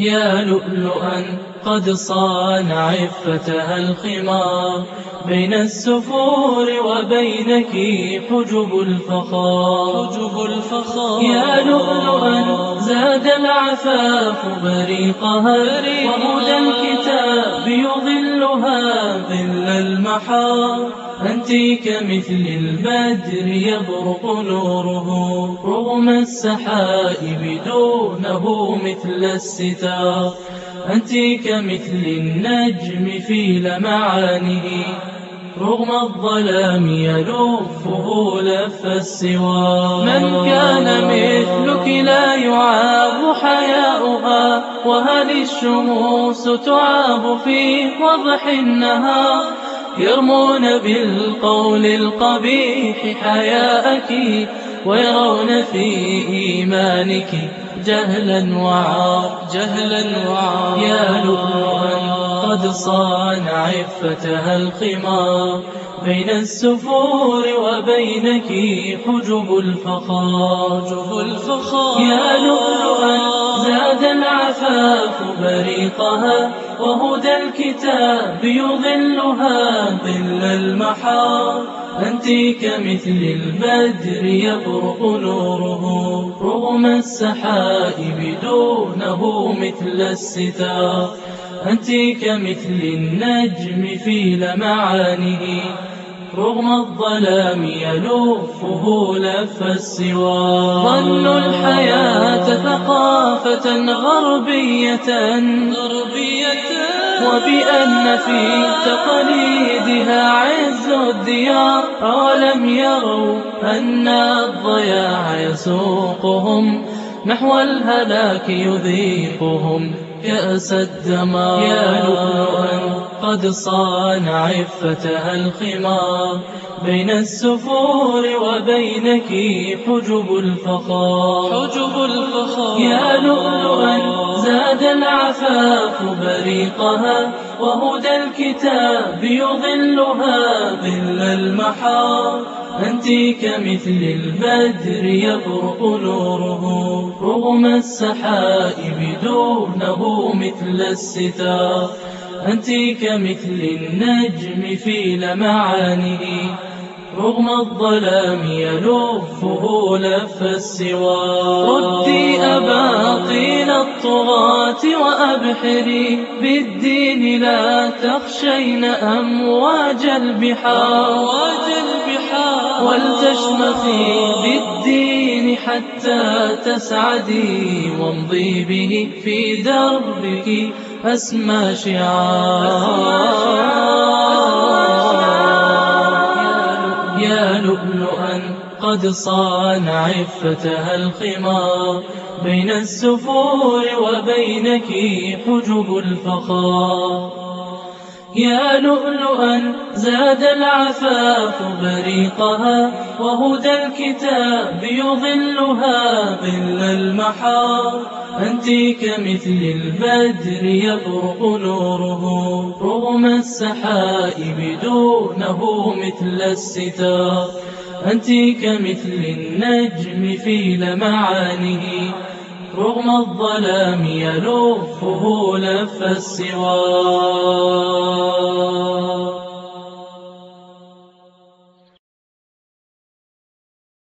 يا لؤلؤا قد صان عفتها الخمار. بين السفور وبينك حجب الفخار. حجب الفخار. يا لؤلؤا زاد العفاف بريقها وهدى الكتاب يظلها ظل المحار. أنت كمثل البدر يبرق نوره رغم السحائب دونه مثل الستار. أنت كمثل النجم في لمعانه رغم الظلام يلفه لف السوار. من كان مثلك لا يعاب حياؤها وهل الشموس تعاب في وضح النهار؟ يرمون بالقول القبيح حياءك ويرون في إيمانك جهلا وعار جهلا وعار. يا لؤلؤا قد صان عفتها الخمار بين السفور وبينك حجب الفخار. حجب الفخار. يا لؤلؤا زاد العفاف بريقها وهدى الكتاب يظلها ظل المحار أنت كمثل البدر يبرق نوره رغم السحائب دونه مثل الستار. أنت كمثل النجم في لمعانه رغم الظلام يلفه لف السوار. ظنوا الحياة غربية غربية. وبأن في تقاليدها عز الديار. أولم يروا أن الضياع يسوقهم نحو الهلاك يذيقهم كأس الدمار. يا لؤلؤا قد صان عفتها الخمار بين السفور وبينك حجب الفخار. حجب الفخار. يا لؤلؤا زاد العفاف بريقها وهدى الكتاب يظلها ظل المحار. أنت كمثل البدر يبرق نوره رغم السحائب دونه مثل الستار. أنت كمثل النجم في لمعانه رغم الظلام يلفه لف السوار ردي أباطيل الطغاة وأبحري بالدين لا تخشين أمواج البحار. ولتشمخي بالدين حتى تسعدي وامضي به في دربك. أسمى شعار يا لؤلؤا قد صان عفتها الخمار بين السفور وبينك حجب الفخار. يا لؤلؤا زاد العفاف بريقها وهدى الكتاب يظلها ظل المحار. أنت كمثل البدر يبرق نوره رغم السحائب دونه مثل الستار. أنت كمثل النجم في لمعانه رغم الظلام يلفه لف السوار